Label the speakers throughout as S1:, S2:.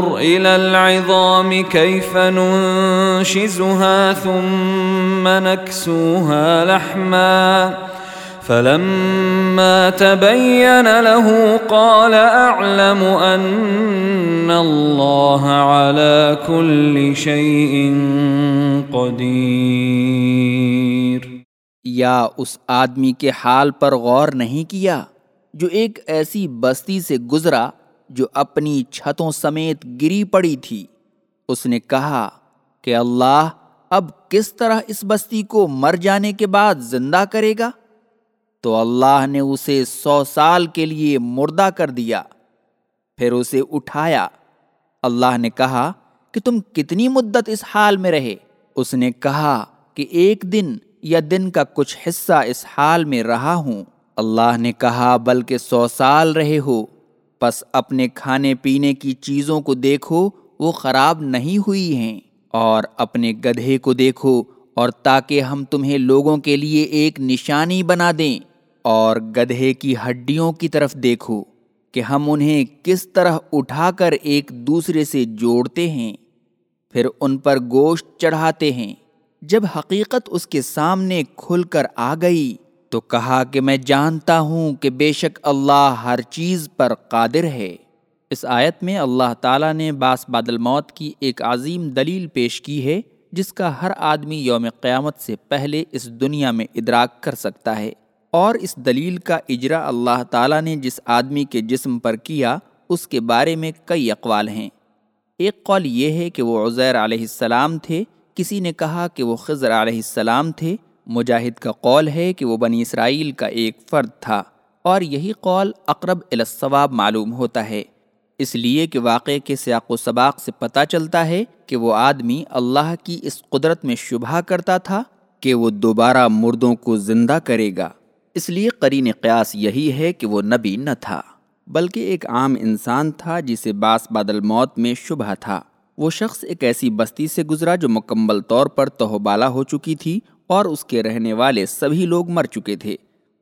S1: إلى العظام كيف ننشزها ثم نكسوها لحما. فلما تبين له قال أعلم أن الله على كل شيء قدير.
S2: یا اس آدمی کے حال پر غور نہیں کیا جو ایک ایسی بستی سے گزرا جو اپنی چھتوں سمیت گری پڑی تھی۔ اس نے کہا کہ اللہ اب کس طرح اس بستی کو مر جانے کے بعد زندہ کرے گا؟ تو اللہ نے اسے سو سال کے لیے مردہ کر دیا۔ پھر اسے اٹھایا۔ اللہ نے کہا کہ تم کتنی مدت اس حال میں رہے؟ اس نے کہا کہ ایک دن یا دن کا کچھ حصہ اس حال میں رہا ہوں۔ اللہ نے کہا بلکہ سو سال رہے ہو۔ پس اپنے کھانے پینے کی چیزوں کو دیکھو، وہ خراب نہیں ہوئی ہیں۔ اور اپنے گدھے کو دیکھو، اور تاکہ ہم تمہیں لوگوں کے لیے ایک نشانی بنا دیں۔ اور گدھے کی ہڈیوں کی طرف دیکھو کہ ہم انہیں کس طرح اٹھا کر ایک دوسرے سے جوڑتے ہیں۔ پھر ان پر گوشت چڑھاتے ہیں۔ جب حقیقت اس کے سامنے کھل کر آ گئی تو کہا کہ میں جانتا ہوں کہ بے شک اللہ ہر چیز پر قادر ہے۔ اس آیت میں اللہ تعالیٰ نے باس بادل موت کی ایک عظیم دلیل پیش کی ہے، جس کا ہر آدمی یوم قیامت سے پہلے اس دنیا میں ادراک کر سکتا ہے۔ اور اس دلیل کا اجرا اللہ تعالیٰ نے جس آدمی کے جسم پر کیا، اس کے بارے میں کئی اقوال ہیں۔ ایک قول یہ ہے کہ وہ عزیر علیہ السلام تھے، کسی نے کہا کہ وہ خضر علیہ السلام تھے مجاہد کا قول ہے کہ وہ بنی اسرائیل کا ایک فرد تھا اور یہی قول اقرب الصواب معلوم ہوتا ہے۔ اس لیے کہ واقعے کے سیاق و سباق سے پتہ چلتا ہے کہ وہ آدمی اللہ کی اس قدرت میں شبہ کرتا تھا کہ وہ دوبارہ مردوں کو زندہ کرے گا۔ اس لیے قرین قیاس یہی ہے کہ وہ نبی نہ تھا، بلکہ ایک عام انسان تھا جسے باس بادل موت میں شبہ تھا۔ وہ شخص ایک ایسی بستی سے گزرا جو مکمل طور پر تہوبالا ہو چکی تھی اور اس کے رہنے والے سبھی لوگ مر چکے تھے۔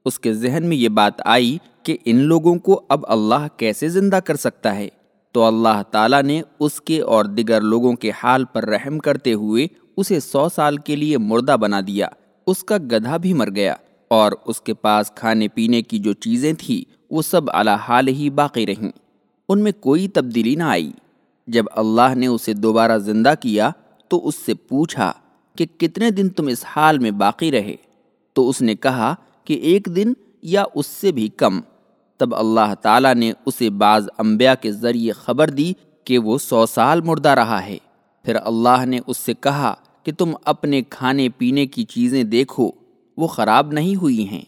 S2: اس کے ذہن میں یہ بات آئی کہ ان لوگوں کو اب اللہ کیسے زندہ کر سکتا ہے۔ تو اللہ تعالیٰ نے اس کے اور دیگر لوگوں کے حال پر رحم کرتے ہوئے اسے سو سال کے لیے مردہ بنا دیا۔ اس کا گدھا بھی مر گیا اور اس کے پاس کھانے پینے کی جو چیزیں تھیں، وہ سب اللہ حال ہی باقی رہیں۔ ان میں کوئی تبدیلی نہ آئی۔ جب اللہ نے اسے دوبارہ زندہ کیا، تو اس سے پوچھا کہ کتنے دن تم اس حال میں باقی رہے؟ تو اس نے کہا کہ ایک دن یا اس سے بھی کم۔ تب اللہ تعالیٰ نے اسے بعض انبیاء کے ذریعے خبر دی کہ وہ سو سال مردہ رہا ہے۔ پھر اللہ نے اس سے کہا کہ تم اپنے کھانے پینے کی چیزیں دیکھو، وہ خراب نہیں ہوئی ہیں،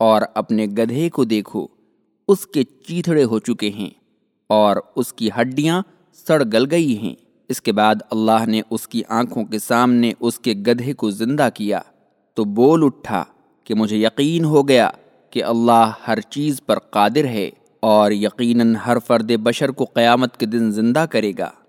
S2: اور اپنے گدھے کو دیکھو، اس کے چیتھڑے ہو چکے ہیں، اور اس کی ہڈیاں سڑ گل گئی ہیں۔ اس کے بعد اللہ نے اس کی آنکھوں کے سامنے اس کے گدھے کو زندہ کیا تو بول اٹھا کہ مجھے یقین ہو گیا کہ اللہ ہر چیز پر قادر ہے اور یقیناً ہر فرد بشر کو قیامت کے دن زندہ کرے گا۔